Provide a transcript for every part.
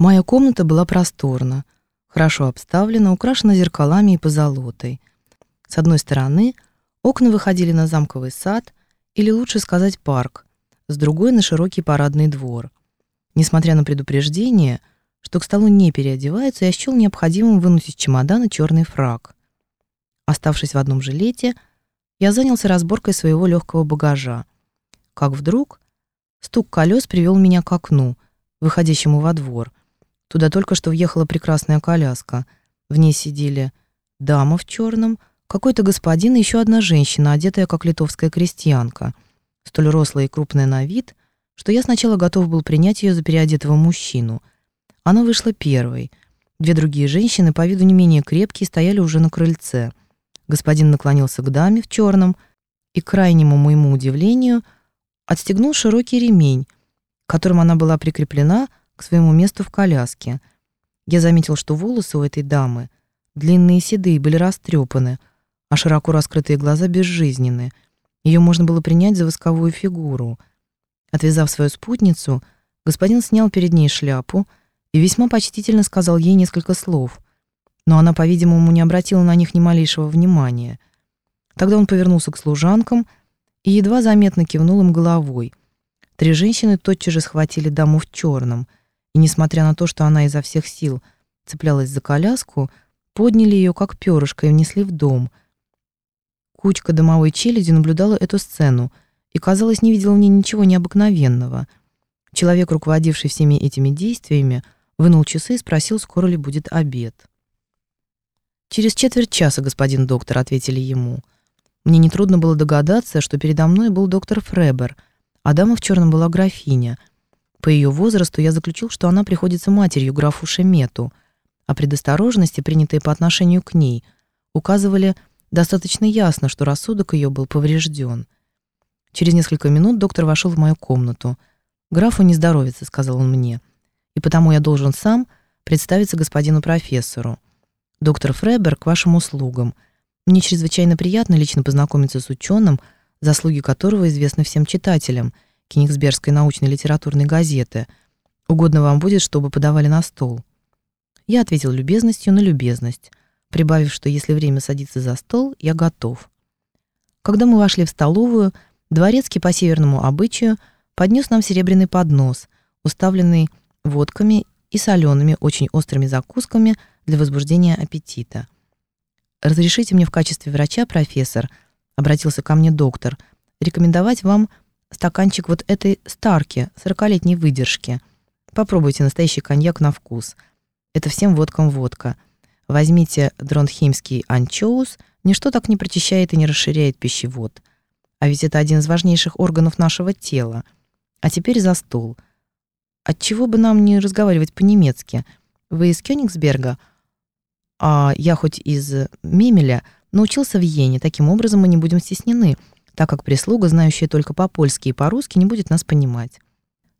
Моя комната была просторна, хорошо обставлена, украшена зеркалами и позолотой. С одной стороны окна выходили на замковый сад, или лучше сказать парк, с другой — на широкий парадный двор. Несмотря на предупреждение, что к столу не переодеваются, я счел необходимым вынуть из чемодана черный фраг. Оставшись в одном жилете, я занялся разборкой своего легкого багажа. Как вдруг стук колес привел меня к окну, выходящему во двор. Туда только что въехала прекрасная коляска. В ней сидели дама в черном, какой-то господин и еще одна женщина, одетая как литовская крестьянка, столь рослая и крупная на вид, что я сначала готов был принять ее за переодетого мужчину. Она вышла первой. Две другие женщины, по виду не менее крепкие, стояли уже на крыльце. Господин наклонился к даме в черном и, к крайнему моему удивлению, отстегнул широкий ремень, которым она была прикреплена к своему месту в коляске. Я заметил, что волосы у этой дамы, длинные седые, были растрепаны, а широко раскрытые глаза безжизненны. Ее можно было принять за восковую фигуру. Отвязав свою спутницу, господин снял перед ней шляпу и весьма почтительно сказал ей несколько слов, но она, по-видимому, не обратила на них ни малейшего внимания. Тогда он повернулся к служанкам и едва заметно кивнул им головой. Три женщины тотчас же схватили даму в черном — и, несмотря на то, что она изо всех сил цеплялась за коляску, подняли ее как перышко и внесли в дом. Кучка домовой челяди наблюдала эту сцену и, казалось, не видела в ней ничего необыкновенного. Человек, руководивший всеми этими действиями, вынул часы и спросил, скоро ли будет обед. «Через четверть часа, господин доктор», — ответили ему. Мне нетрудно было догадаться, что передо мной был доктор Фребер, а дама в черном была графиня — по ее возрасту я заключил, что она приходится матерью графу Шемету, а предосторожности, принятые по отношению к ней, указывали достаточно ясно, что рассудок ее был поврежден. Через несколько минут доктор вошел в мою комнату. «Графу не здоровится», — сказал он мне, «и потому я должен сам представиться господину профессору. Доктор Фребер к вашим услугам. Мне чрезвычайно приятно лично познакомиться с ученым, заслуги которого известны всем читателям — Кенигсбергской научно-литературной газеты. Угодно вам будет, чтобы подавали на стол. Я ответил любезностью на любезность, прибавив, что если время садиться за стол, я готов. Когда мы вошли в столовую, дворецкий по северному обычаю поднес нам серебряный поднос, уставленный водками и солеными, очень острыми закусками для возбуждения аппетита. «Разрешите мне в качестве врача, профессор», — обратился ко мне доктор, «рекомендовать вам стаканчик вот этой старки, сорокалетней выдержки. Попробуйте настоящий коньяк на вкус. Это всем водкам водка. Возьмите дронхеймский анчоус, ничто так не прочищает и не расширяет пищевод. А ведь это один из важнейших органов нашего тела. А теперь за стол. Отчего бы нам не разговаривать по-немецки? Вы из Кёнигсберга? А я хоть из Мемеля, научился в Йене. Таким образом мы не будем стеснены — так как прислуга, знающая только по-польски и по-русски, не будет нас понимать.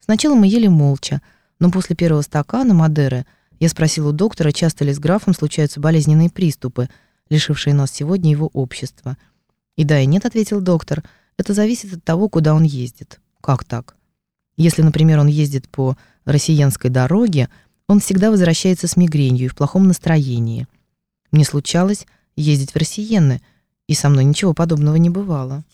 Сначала мы ели молча, но после первого стакана Мадеры я спросил у доктора, часто ли с графом случаются болезненные приступы, лишившие нас сегодня его общества. И да, и нет, ответил доктор, это зависит от того, куда он ездит. Как так? Если, например, он ездит по россиянской дороге, он всегда возвращается с мигренью и в плохом настроении. Мне случалось ездить в Россиенны, и со мной ничего подобного не бывало.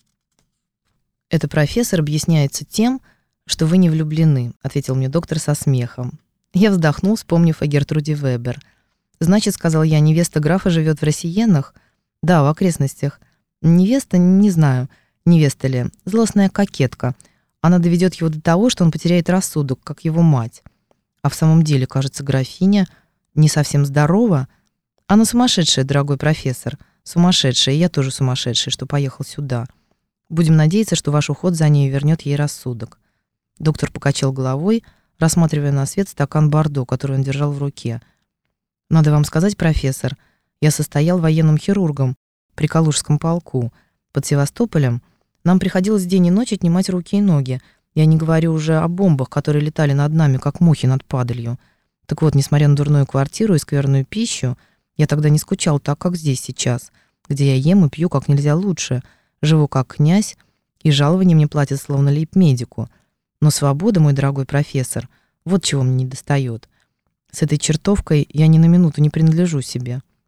«Это профессор объясняется тем, что вы не влюблены», ответил мне доктор со смехом. Я вздохнул, вспомнив о Гертруде Вебер. «Значит, — сказал я, — невеста графа живет в Россиенах?» «Да, в окрестностях. Невеста, не знаю, невеста ли, злостная кокетка. Она доведет его до того, что он потеряет рассудок, как его мать. А в самом деле, кажется, графиня не совсем здорова. Она сумасшедшая, дорогой профессор, сумасшедшая, я тоже сумасшедший, что поехал сюда». Будем надеяться, что ваш уход за ней вернет ей рассудок. Доктор покачал головой, рассматривая на свет стакан бордо, который он держал в руке. Надо вам сказать, профессор, я состоял военным хирургом при Калужском полку. Под Севастополем нам приходилось день и ночь отнимать руки и ноги. Я не говорю уже о бомбах, которые летали над нами, как мухи над падалью. Так вот, несмотря на дурную квартиру и скверную пищу, я тогда не скучал так, как здесь сейчас, где я ем и пью как нельзя лучше — живу как князь, и жалование мне платят словно лейб-медику. Но свобода, мой дорогой профессор, вот чего мне недостает. С этой чертовкой я ни на минуту не принадлежу себе.